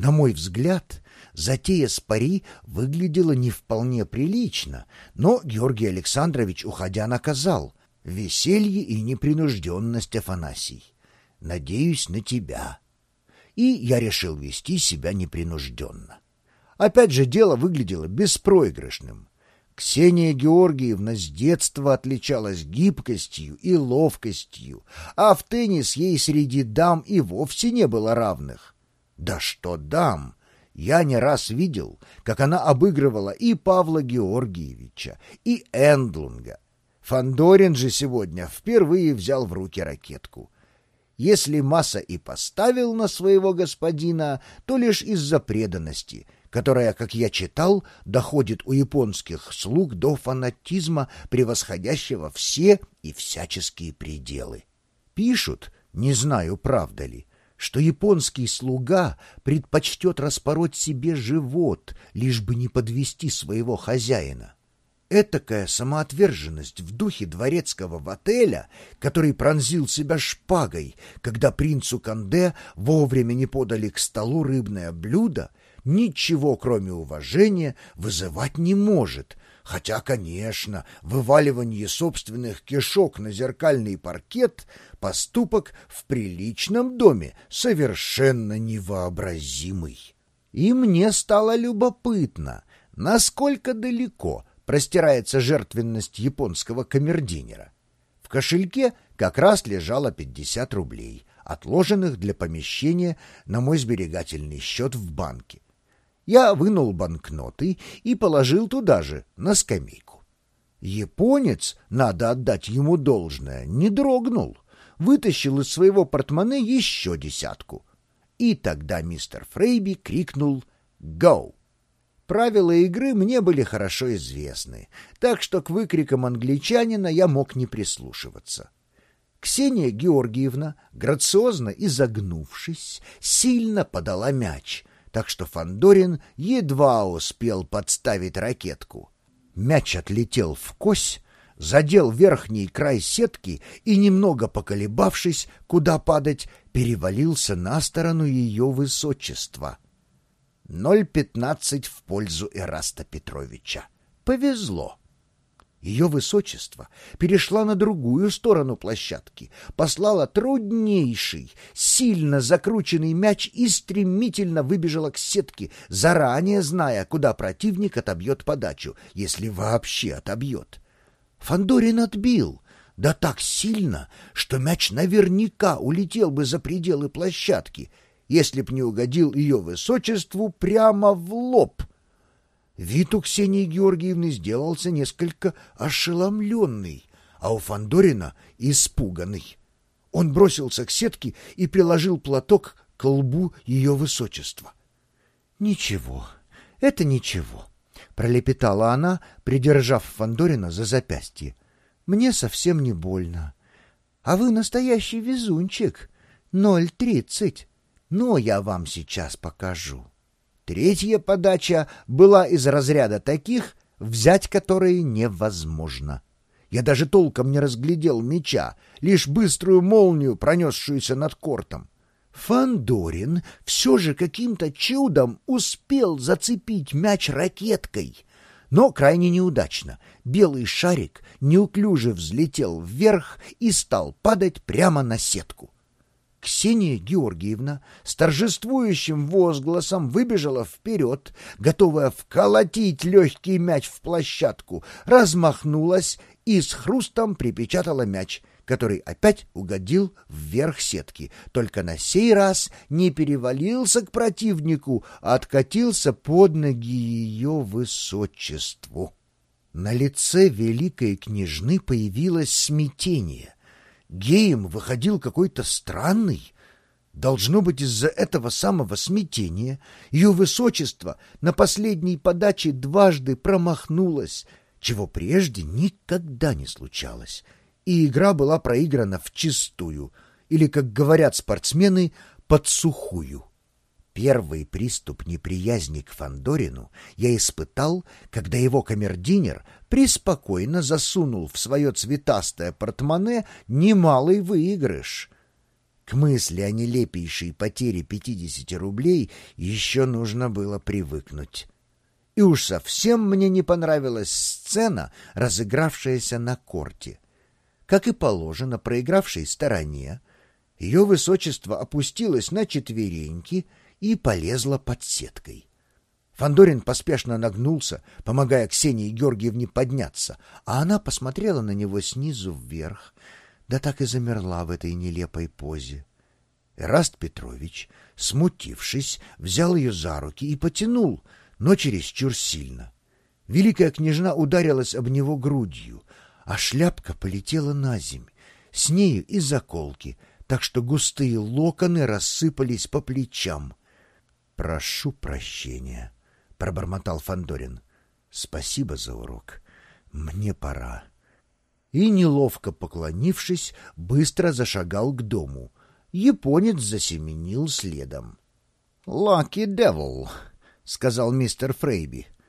На мой взгляд, затея с пари выглядела не вполне прилично, но Георгий Александрович, уходя, наказал «Веселье и непринужденность, Афанасий. Надеюсь на тебя». И я решил вести себя непринужденно. Опять же, дело выглядело беспроигрышным. Ксения Георгиевна с детства отличалась гибкостью и ловкостью, а в теннис ей среди дам и вовсе не было равных. Да что дам! Я не раз видел, как она обыгрывала и Павла Георгиевича, и Эндлунга. Фандорин же сегодня впервые взял в руки ракетку. Если Масса и поставил на своего господина, то лишь из-за преданности — которая, как я читал, доходит у японских слуг до фанатизма, превосходящего все и всяческие пределы. Пишут, не знаю, правда ли, что японский слуга предпочтет распороть себе живот, лишь бы не подвести своего хозяина. Этакая самоотверженность в духе дворецкого в отеля, который пронзил себя шпагой, когда принцу Канде вовремя не подали к столу рыбное блюдо, ничего, кроме уважения, вызывать не может, хотя, конечно, вываливание собственных кишок на зеркальный паркет — поступок в приличном доме совершенно невообразимый. И мне стало любопытно, насколько далеко простирается жертвенность японского камердинера. В кошельке как раз лежало 50 рублей, отложенных для помещения на мой сберегательный счет в банке. Я вынул банкноты и положил туда же, на скамейку. Японец, надо отдать ему должное, не дрогнул, вытащил из своего портмоне еще десятку. И тогда мистер Фрейби крикнул «Гоу!». Правила игры мне были хорошо известны, так что к выкрикам англичанина я мог не прислушиваться. Ксения Георгиевна, грациозно изогнувшись, сильно подала мяч, так что Фандорин едва успел подставить ракетку. Мяч отлетел в кось, задел верхний край сетки и, немного поколебавшись, куда падать, перевалился на сторону ее высочества. 0,15 в пользу Эраста Петровича. Повезло. Ее высочество перешла на другую сторону площадки, послала труднейший, сильно закрученный мяч и стремительно выбежала к сетке, заранее зная, куда противник отобьет подачу, если вообще отобьет. Фандорин отбил, да так сильно, что мяч наверняка улетел бы за пределы площадки, если б не угодил ее высочеству прямо в лоб — Вид у Ксении Георгиевны сделался несколько ошеломленный, а у Фандорина испуганный. Он бросился к сетке и приложил платок к лбу ее высочества. — Ничего, это ничего, — пролепетала она, придержав Фандорина за запястье. — Мне совсем не больно. А вы настоящий везунчик. Ноль тридцать. Но я вам сейчас покажу. Третья подача была из разряда таких, взять которые невозможно. Я даже толком не разглядел мяча, лишь быструю молнию, пронесшуюся над кортом. Фандорин все же каким-то чудом успел зацепить мяч ракеткой, но крайне неудачно. Белый шарик неуклюже взлетел вверх и стал падать прямо на сетку. Ксения Георгиевна с торжествующим возгласом выбежала вперед, готовая вколотить легкий мяч в площадку, размахнулась и с хрустом припечатала мяч, который опять угодил вверх сетки, только на сей раз не перевалился к противнику, а откатился под ноги ее высочеству. На лице великой княжны появилось смятение — Геем выходил какой-то странный. Должно быть, из-за этого самого смятения ее высочество на последней подаче дважды промахнулось, чего прежде никогда не случалось, и игра была проиграна вчистую, или, как говорят спортсмены, под сухую. Первый приступ неприязни к Фандорину я испытал, когда его камердинер преспокойно засунул в свое цветастое портмоне немалый выигрыш. К мысли о нелепейшей потере 50 рублей еще нужно было привыкнуть. И уж совсем мне не понравилась сцена, разыгравшаяся на корте. Как и положено проигравшей стороне, ее высочество опустилось на четвереньки и полезло под сеткой. Фандорин поспешно нагнулся, помогая Ксении Георгиевне подняться, а она посмотрела на него снизу вверх, да так и замерла в этой нелепой позе. Эраст Петрович, смутившись, взял ее за руки и потянул, но чересчур сильно. Великая княжна ударилась об него грудью, а шляпка полетела на земь, с нею и заколки, так что густые локоны рассыпались по плечам. «Прошу прощения», пробормотал Фандорин. Спасибо за урок. Мне пора. И неловко поклонившись, быстро зашагал к дому. Японец засеменил следом. "Лаки Девил", сказал мистер Фрейби.